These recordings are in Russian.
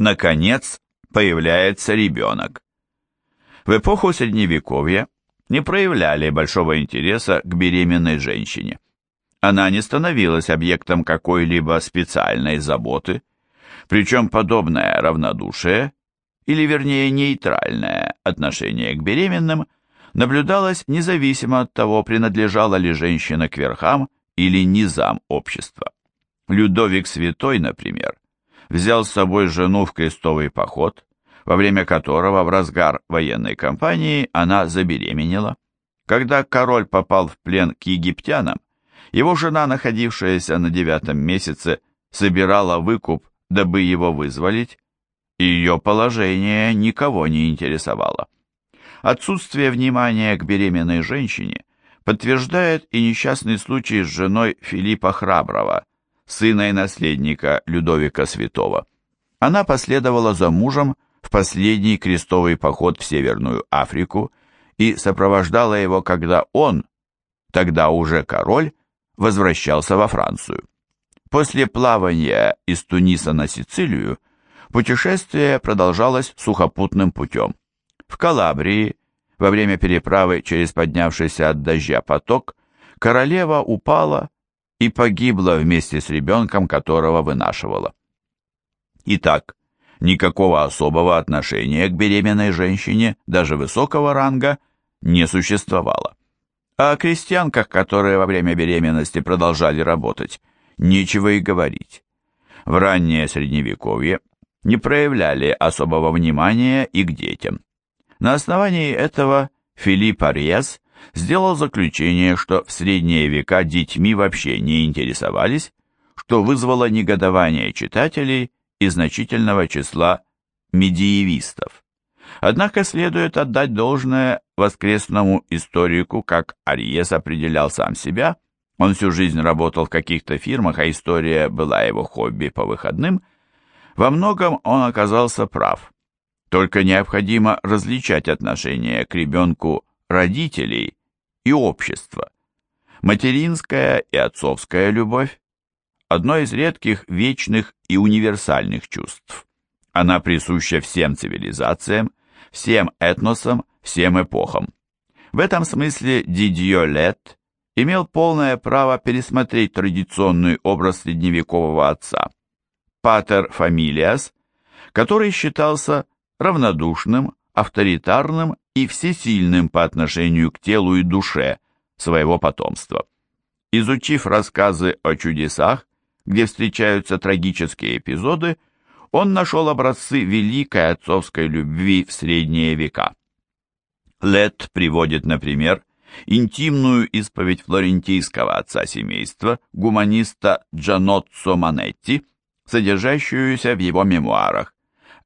Наконец, появляется ребенок. В эпоху Средневековья не проявляли большого интереса к беременной женщине. Она не становилась объектом какой-либо специальной заботы, причем подобное равнодушие, или вернее нейтральное отношение к беременным, наблюдалось независимо от того, принадлежала ли женщина к верхам или низам общества. Людовик Святой, например, взял с собой жену в крестовый поход, во время которого в разгар военной кампании она забеременела. Когда король попал в плен к египтянам, его жена, находившаяся на девятом месяце, собирала выкуп, дабы его вызволить, ее положение никого не интересовало. Отсутствие внимания к беременной женщине подтверждает и несчастный случай с женой Филиппа Храброго, сына и наследника Людовика Святого. Она последовала за мужем в последний крестовый поход в Северную Африку и сопровождала его, когда он, тогда уже король, возвращался во Францию. После плавания из Туниса на Сицилию путешествие продолжалось сухопутным путем. В Калабрии, во время переправы через поднявшийся от дождя поток, королева упала и погибла вместе с ребенком, которого вынашивала. Итак, никакого особого отношения к беременной женщине, даже высокого ранга, не существовало. А о крестьянках, которые во время беременности продолжали работать, нечего и говорить. В раннее Средневековье не проявляли особого внимания и к детям. На основании этого Филипп Арьес сделал заключение, что в средние века детьми вообще не интересовались, что вызвало негодование читателей и значительного числа медиевистов. Однако следует отдать должное воскресному историку, как Ариес определял сам себя, он всю жизнь работал в каких-то фирмах, а история была его хобби по выходным, во многом он оказался прав. Только необходимо различать отношение к ребенку родителей и общества. Материнская и отцовская любовь – одно из редких вечных и универсальных чувств. Она присуща всем цивилизациям, всем этносам, всем эпохам. В этом смысле Дидье Лет имел полное право пересмотреть традиционный образ средневекового отца. Патер Фамилиас, который считался равнодушным, авторитарным и всесильным по отношению к телу и душе своего потомства. Изучив рассказы о чудесах, где встречаются трагические эпизоды, он нашел образцы великой отцовской любви в средние века. Лет приводит, например, интимную исповедь флорентийского отца семейства, гуманиста Джаноццо Манетти, содержащуюся в его мемуарах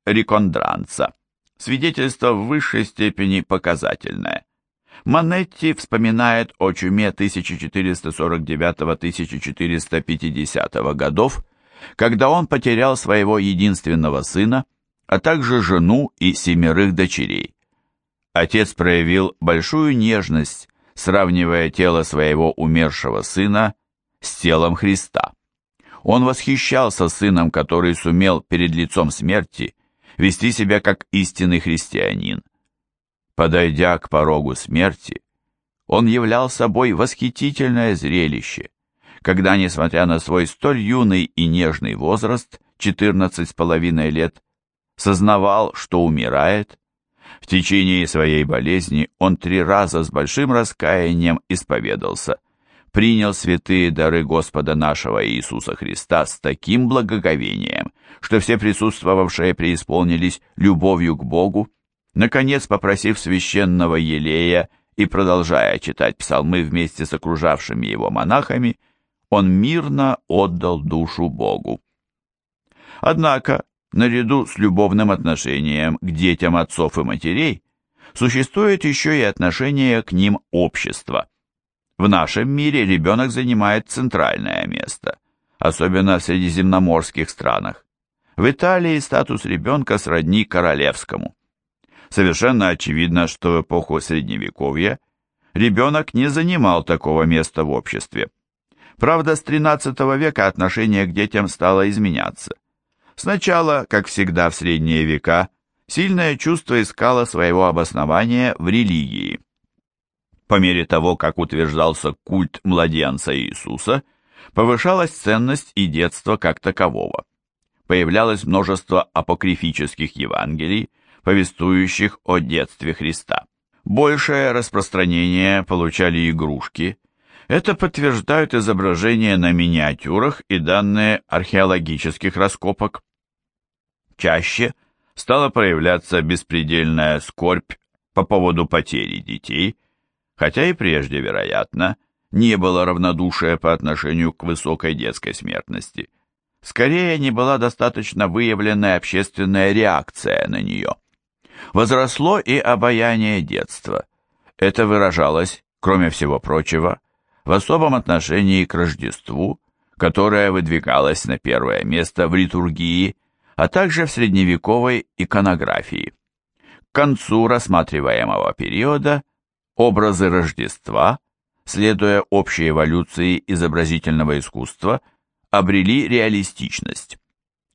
«Рикондранца». Свидетельство в высшей степени показательное. Манетти вспоминает о чуме 1449-1450 годов, когда он потерял своего единственного сына, а также жену и семерых дочерей. Отец проявил большую нежность, сравнивая тело своего умершего сына с телом Христа. Он восхищался сыном, который сумел перед лицом смерти вести себя как истинный христианин. Подойдя к порогу смерти, он являл собой восхитительное зрелище, когда, несмотря на свой столь юный и нежный возраст, 14 с половиной лет, сознавал, что умирает. В течение своей болезни он три раза с большим раскаянием исповедался, принял святые дары Господа нашего Иисуса Христа с таким благоговением, что все присутствовавшие преисполнились любовью к Богу, наконец, попросив священного елея и продолжая читать псалмы вместе с окружавшими его монахами, он мирно отдал душу Богу. Однако, наряду с любовным отношением к детям отцов и матерей, существует еще и отношение к ним общества. В нашем мире ребенок занимает центральное место, особенно в средиземноморских странах. В Италии статус ребенка сродни королевскому. Совершенно очевидно, что в эпоху Средневековья ребенок не занимал такого места в обществе. Правда, с XIII века отношение к детям стало изменяться. Сначала, как всегда в средние века, сильное чувство искало своего обоснования в религии. По мере того, как утверждался культ младенца Иисуса, повышалась ценность и детства как такового. Появлялось множество апокрифических Евангелий, повествующих о детстве Христа. Большее распространение получали игрушки. Это подтверждают изображения на миниатюрах и данные археологических раскопок. Чаще стала проявляться беспредельная скорбь по поводу потери детей, хотя и прежде, вероятно, не было равнодушия по отношению к высокой детской смертности. Скорее, не была достаточно выявленная общественная реакция на нее. Возросло и обаяние детства. Это выражалось, кроме всего прочего, в особом отношении к Рождеству, которое выдвигалось на первое место в литургии, а также в средневековой иконографии. К концу рассматриваемого периода образы Рождества, следуя общей эволюции изобразительного искусства, обрели реалистичность.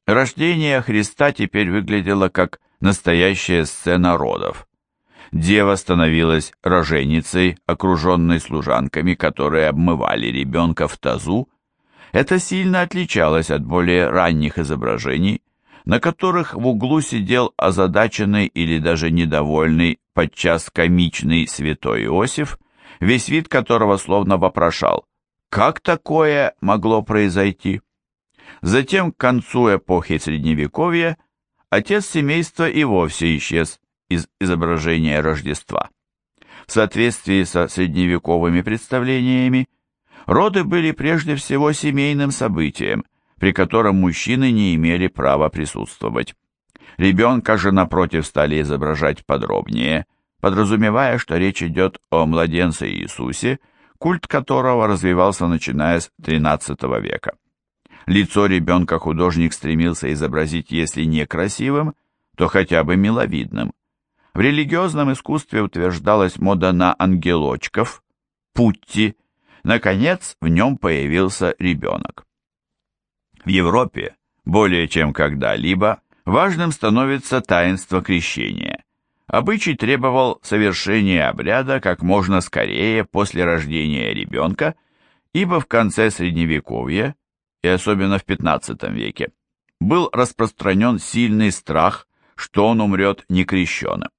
Рождение Христа теперь выглядело как настоящая сцена родов. Дева становилась роженицей, окруженной служанками, которые обмывали ребенка в тазу. Это сильно отличалось от более ранних изображений, на которых в углу сидел озадаченный или даже недовольный, подчас комичный святой Иосиф, весь вид которого словно вопрошал, как такое могло произойти? Затем к концу эпохи Средневековья – отец семейства и вовсе исчез из изображения Рождества. В соответствии со средневековыми представлениями, роды были прежде всего семейным событием, при котором мужчины не имели права присутствовать. Ребенка же, напротив, стали изображать подробнее, подразумевая, что речь идет о младенце Иисусе, культ которого развивался начиная с XIII века. Лицо ребенка художник стремился изобразить, если не красивым, то хотя бы миловидным. В религиозном искусстве утверждалась мода на ангелочков, путти. Наконец, в нем появился ребенок. В Европе, более чем когда-либо, важным становится таинство крещения. Обычай требовал совершения обряда как можно скорее после рождения ребенка, ибо в конце Средневековья и особенно в XV веке, был распространен сильный страх, что он умрет некрещенным.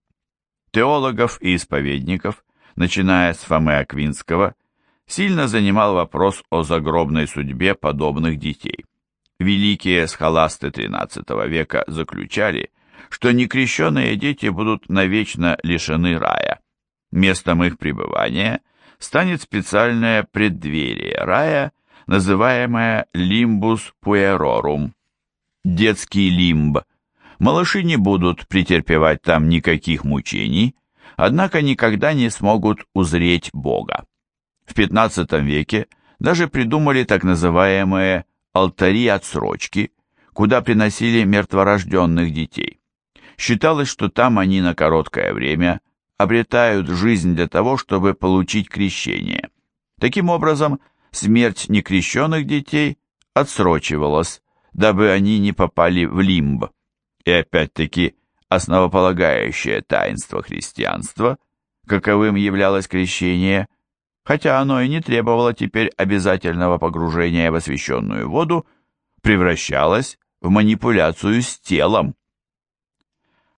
Теологов и исповедников, начиная с Фомы Аквинского, сильно занимал вопрос о загробной судьбе подобных детей. Великие схоласты XIII века заключали, что некрещенные дети будут навечно лишены рая. Местом их пребывания станет специальное преддверие рая – называемая лимбус puerorum, детский лимб. Малыши не будут претерпевать там никаких мучений, однако никогда не смогут узреть Бога. В XV веке даже придумали так называемые алтари отсрочки, куда приносили мертворожденных детей. Считалось, что там они на короткое время обретают жизнь для того, чтобы получить крещение. Таким образом, смерть некрещенных детей отсрочивалась, дабы они не попали в лимб. И опять-таки основополагающее таинство христианства, каковым являлось крещение, хотя оно и не требовало теперь обязательного погружения в освященную воду, превращалось в манипуляцию с телом.